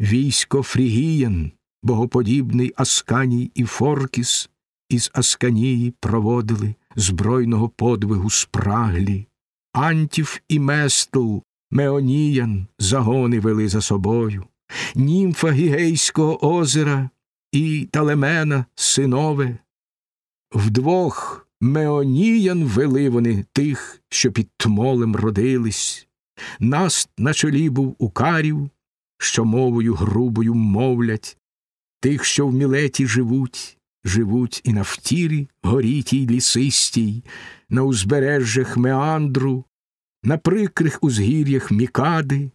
Військо Фрігіян, богоподібний Асканій і Форкіс із Асканії проводили збройного подвигу спраглі. Антів і Местл, Меоніян загони вели за собою, німфа Гігейського озера і Талемена синове. Вдвох Меоніян вели вони тих, що під тмолем родились. Наст на чолі був укарів, що мовою грубою мовлять, тих, що в мілеті живуть, живуть і на втірі горітій лісистій, на узбережжях меандру, на прикрих узгір'ях мікади,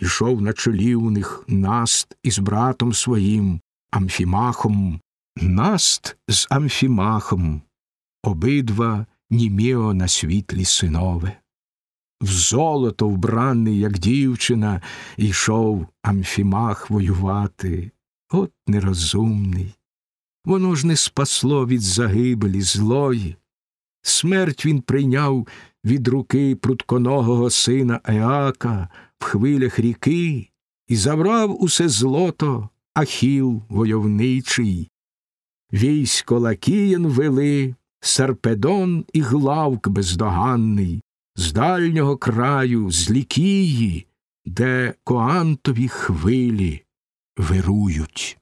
Ішов на чолі у них наст із братом своїм, Амфімахом, наст з Амфімахом, обидва німіо на світлі синове. В золото вбраний, як дівчина, йшов Амфімах воювати. От нерозумний. Воно ж не спасло від загибелі злої. Смерть він прийняв від руки прутконогого сина Еака в хвилях ріки і забрав усе злото Ахіл войовничий. Військо Лакіян вели, Сарпедон і Главк бездоганний, з дальнього краю, з Лікії, де Ксантові хвилі вирують.